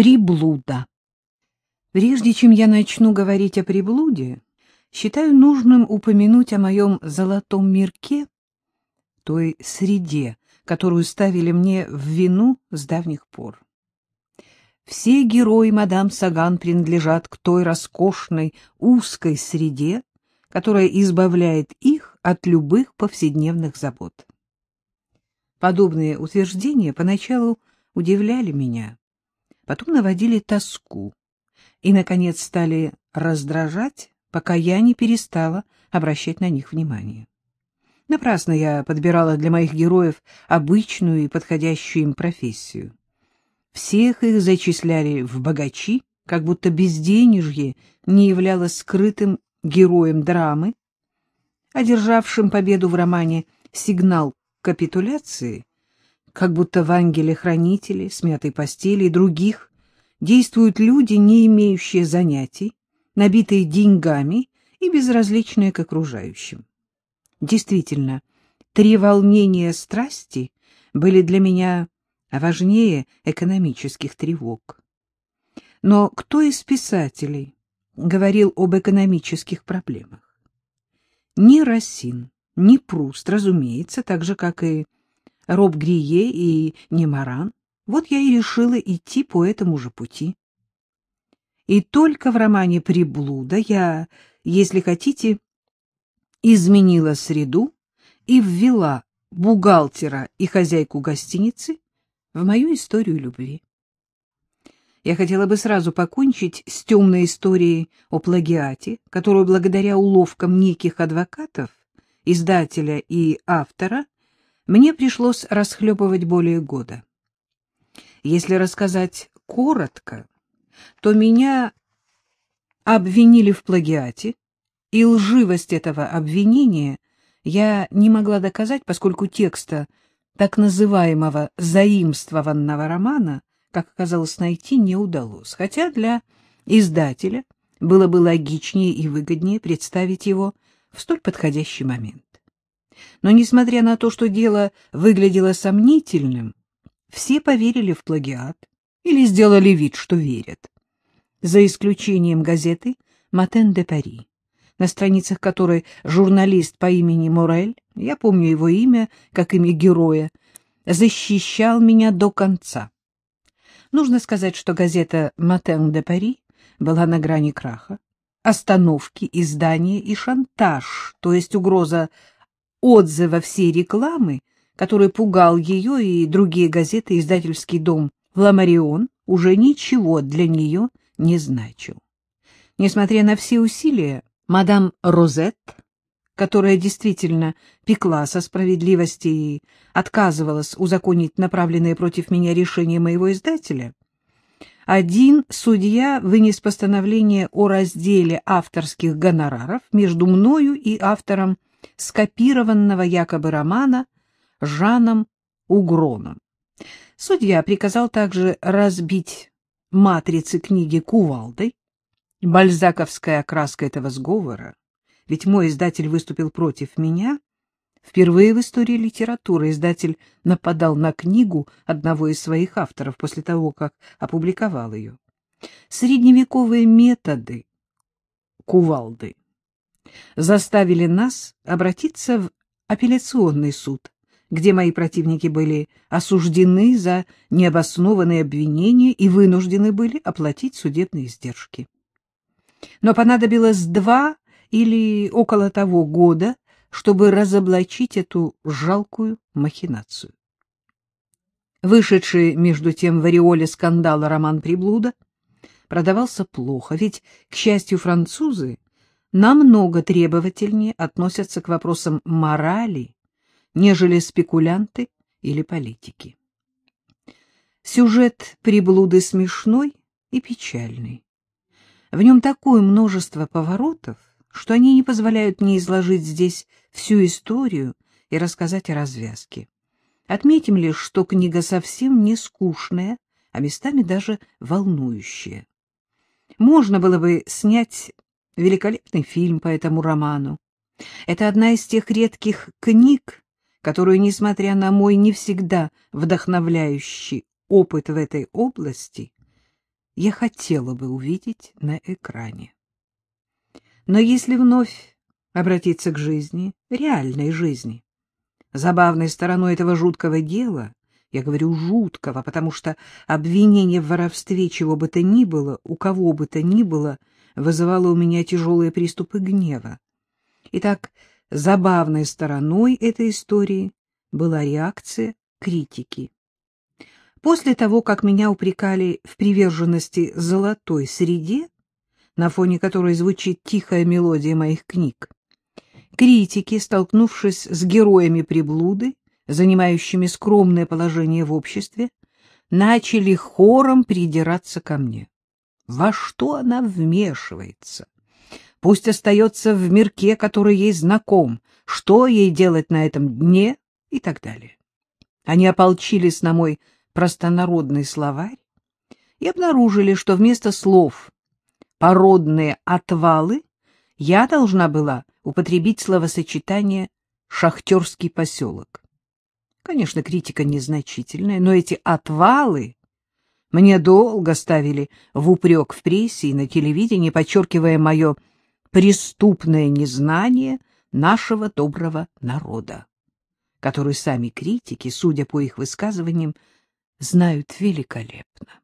Приблуда. Прежде чем я начну говорить о приблуде, считаю нужным упомянуть о моем золотом мирке, той среде, которую ставили мне в вину с давних пор. Все герои мадам Саган принадлежат к той роскошной узкой среде, которая избавляет их от любых повседневных забот. Подобные утверждения поначалу удивляли меня, потом наводили тоску и, наконец, стали раздражать, пока я не перестала обращать на них внимание. Напрасно я подбирала для моих героев обычную и подходящую им профессию. Всех их зачисляли в богачи, как будто безденежье не являлось скрытым героем драмы, одержавшим победу в романе «Сигнал капитуляции», как будто в «Ангеле-хранителе», «Смятой постели» и других действуют люди, не имеющие занятий, набитые деньгами и безразличные к окружающим. Действительно, три волнения страсти были для меня важнее экономических тревог. Но кто из писателей говорил об экономических проблемах? Ни Рассин, ни Пруст, разумеется, так же, как и Роб Грие и Немаран. Вот я и решила идти по этому же пути. И только в романе «Приблуда» я, если хотите, изменила среду и ввела бухгалтера и хозяйку гостиницы в мою историю любви. Я хотела бы сразу покончить с темной историей о плагиате, которую благодаря уловкам неких адвокатов, издателя и автора, мне пришлось расхлебывать более года. Если рассказать коротко, то меня обвинили в плагиате, и лживость этого обвинения я не могла доказать, поскольку текста так называемого заимствованного романа, как оказалось, найти не удалось, хотя для издателя было бы логичнее и выгоднее представить его в столь подходящий момент. Но, несмотря на то, что дело выглядело сомнительным, все поверили в плагиат или сделали вид, что верят. За исключением газеты «Матен де Пари», на страницах которой журналист по имени Морель, я помню его имя как имя героя, защищал меня до конца. Нужно сказать, что газета «Матен де Пари» была на грани краха, остановки, издания и шантаж, то есть угроза отзыва всей рекламы, который пугал ее и другие газеты, издательский дом «Фламарион» уже ничего для нее не значил. Несмотря на все усилия, мадам Розет, которая действительно пекла со справедливости и отказывалась узаконить направленные против меня решения моего издателя, один судья вынес постановление о разделе авторских гонораров между мною и автором скопированного якобы романа Жаном Угроном. Судья приказал также разбить матрицы книги кувалдой. Бальзаковская окраска этого сговора, ведь мой издатель выступил против меня. Впервые в истории литературы издатель нападал на книгу одного из своих авторов после того, как опубликовал ее. Средневековые методы кувалды заставили нас обратиться в апелляционный суд, где мои противники были осуждены за необоснованные обвинения и вынуждены были оплатить судебные издержки. Но понадобилось два или около того года, чтобы разоблачить эту жалкую махинацию. Вышедший, между тем, в ореоле скандала роман «Приблуда» продавался плохо, ведь, к счастью, французы намного требовательнее относятся к вопросам морали, нежели спекулянты или политики. Сюжет приблуды смешной и печальный. В нем такое множество поворотов, что они не позволяют мне изложить здесь всю историю и рассказать о развязке. Отметим лишь, что книга совсем не скучная, а местами даже волнующая. Можно было бы снять великолепный фильм по этому роману. Это одна из тех редких книг, которую, несмотря на мой не всегда вдохновляющий опыт в этой области, я хотела бы увидеть на экране. Но если вновь обратиться к жизни, реальной жизни, забавной стороной этого жуткого дела, я говорю жуткого, потому что обвинение в воровстве чего бы то ни было, у кого бы то ни было, вызывало у меня тяжелые приступы гнева. Итак, забавной стороной этой истории была реакция критики. После того, как меня упрекали в приверженности золотой среде, на фоне которой звучит тихая мелодия моих книг, критики, столкнувшись с героями приблуды, занимающими скромное положение в обществе, начали хором придираться ко мне. Во что она вмешивается? Пусть остается в мирке, который ей знаком, что ей делать на этом дне и так далее. Они ополчились на мой простонародный словарь и обнаружили, что вместо слов «породные отвалы» я должна была употребить словосочетание «шахтерский поселок». Конечно, критика незначительная, но эти отвалы мне долго ставили в упрек в прессе и на телевидении, подчеркивая мое преступное незнание нашего доброго народа, который сами критики, судя по их высказываниям, знают великолепно.